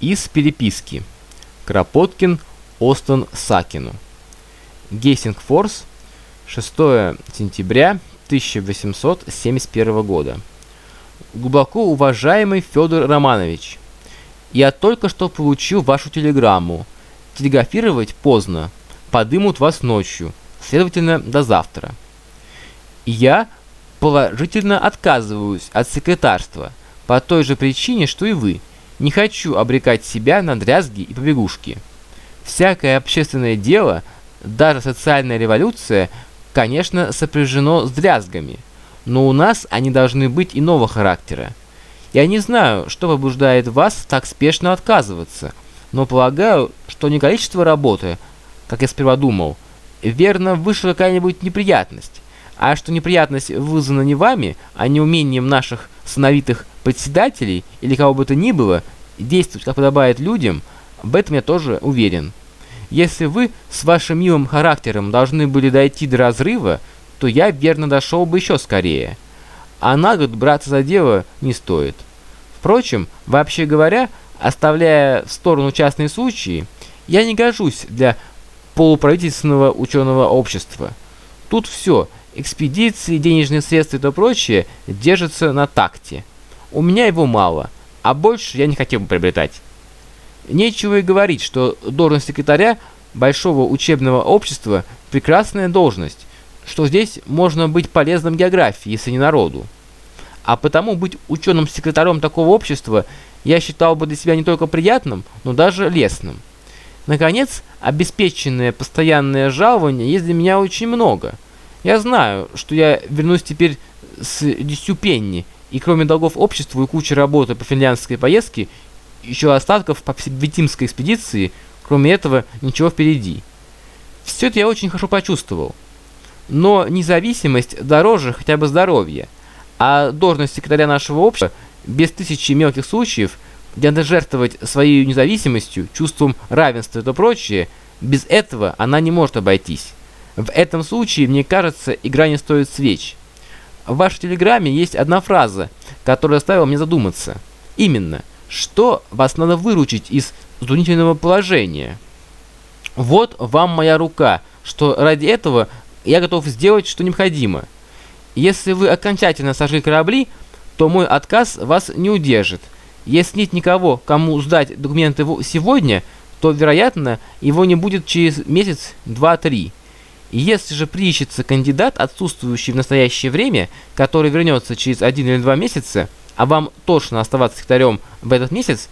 Из переписки. Кропоткин Остен-Сакену. Гельсингфорс, 6 сентября 1871 года. Глубоко уважаемый Федор Романович, я только что получил вашу телеграмму. Телеграфировать поздно, подымут вас ночью, следовательно, до завтра. Я положительно отказываюсь от секретарства, по той же причине, что и вы. Не хочу обрекать себя на дрязги и побегушки. Всякое общественное дело, даже социальная революция, конечно, сопряжено с дрязгами, но у нас они должны быть иного характера. Я не знаю, что побуждает вас так спешно отказываться, но полагаю, что не количество работы, как я сперва думал, верно, вышла какая-нибудь неприятность, а что неприятность вызвана не вами, а неумением наших сыновитых председателей или кого бы то ни было действовать как подобает людям, об этом я тоже уверен. Если вы с вашим милым характером должны были дойти до разрыва, то я верно дошел бы еще скорее. А на год браться за дело не стоит. Впрочем, вообще говоря, оставляя в сторону частные случаи, я не гожусь для полуправительственного ученого общества. Тут все, экспедиции, денежные средства и то прочее, держится на такте. У меня его мало, а больше я не хотел бы приобретать. Нечего и говорить, что должность секретаря большого учебного общества – прекрасная должность, что здесь можно быть полезным географии, если не народу. А потому быть ученым-секретарем такого общества я считал бы для себя не только приятным, но даже лестным. Наконец, обеспеченное постоянное жалование есть для меня очень много. Я знаю, что я вернусь теперь с 10 пенни, и кроме долгов обществу и кучи работы по финляндской поездке, еще остатков по Витимской экспедиции, кроме этого, ничего впереди. Все это я очень хорошо почувствовал. Но независимость дороже хотя бы здоровья, а должность секретаря нашего общества, без тысячи мелких случаев, где надо жертвовать своей независимостью, чувством равенства и то прочее, без этого она не может обойтись. В этом случае, мне кажется, игра не стоит свеч. В вашей телеграмме есть одна фраза, которая заставила меня задуматься. Именно, что вас надо выручить из затруднительного положения. Вот вам моя рука, что ради этого я готов сделать, что необходимо. Если вы окончательно сожгли корабли, то мой отказ вас не удержит. Если нет никого, кому сдать документы сегодня, то, вероятно, его не будет через месяц, два-три. Если же приищется кандидат, отсутствующий в настоящее время, который вернется через один или два месяца, а вам точно оставаться секретарем в этот месяц,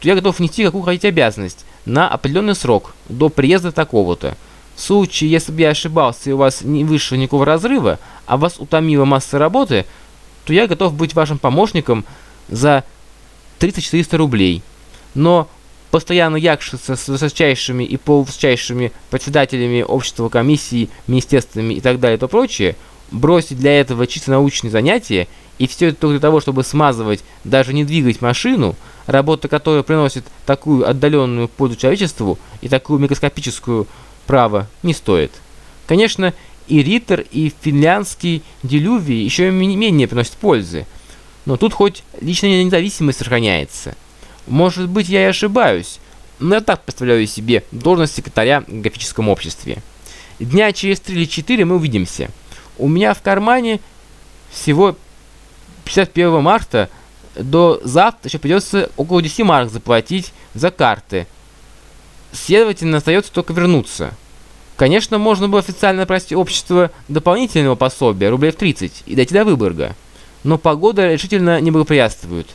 то я готов нести какую хотите обязанность на определенный срок, до приезда такого-то. В случае, если бы я ошибался и у вас не вышло никакого разрыва, а вас утомила масса работы, то я готов быть вашим помощником за 300-400 рублей. Но постоянно якшиться с высочайшими и полувысочайшими председателями общества, комиссии, министерствами и так далее и то прочее, бросить для этого чисто научные занятия, и все это только для того, чтобы смазывать, даже не двигать машину, работа которой приносит такую отдаленную пользу человечеству и такую микроскопическую право, не стоит. Конечно, и Риттер, и финляндский делювий еще менее приносят пользы, но тут хоть личная независимость сохраняется. Может быть, я и ошибаюсь, но я так представляю себе должность секретаря в графическом обществе. Дня через 3 или 4 мы увидимся. У меня в кармане всего 51 марта до завтра еще придется около 10 марок заплатить за карты. Следовательно, остается только вернуться. Конечно, можно было официально просить общество дополнительного пособия, рублей в 30, и дойти до Выборга. Но погода решительно не благоприятствует.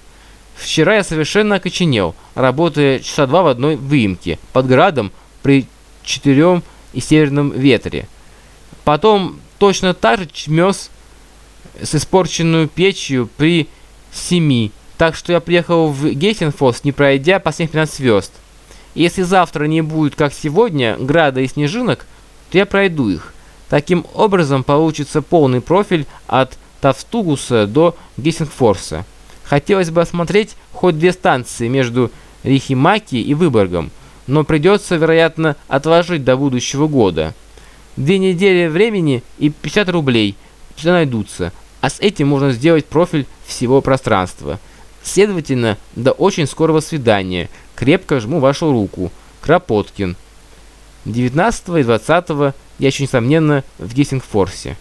Вчера я совершенно окоченел, работая часа два в одной выемке, под градом, при четырем и северном ветре. Потом точно так же чмёс с испорченную печью при семи, так что я приехал в Гессенфос, не пройдя последних 15 звезд. Если завтра не будет, как сегодня, града и снежинок, то я пройду их. Таким образом получится полный профиль от Тавстугуса до Гессенфорса. Хотелось бы осмотреть хоть две станции между Рихимаки и Выборгом, но придется, вероятно, отложить до будущего года. Две недели времени и 50 рублей все найдутся, а с этим можно сделать профиль всего пространства. Следовательно, до очень скорого свидания. Крепко жму вашу руку. Кропоткин. 19 и 20 я еще, несомненно, в Гессингфорсе.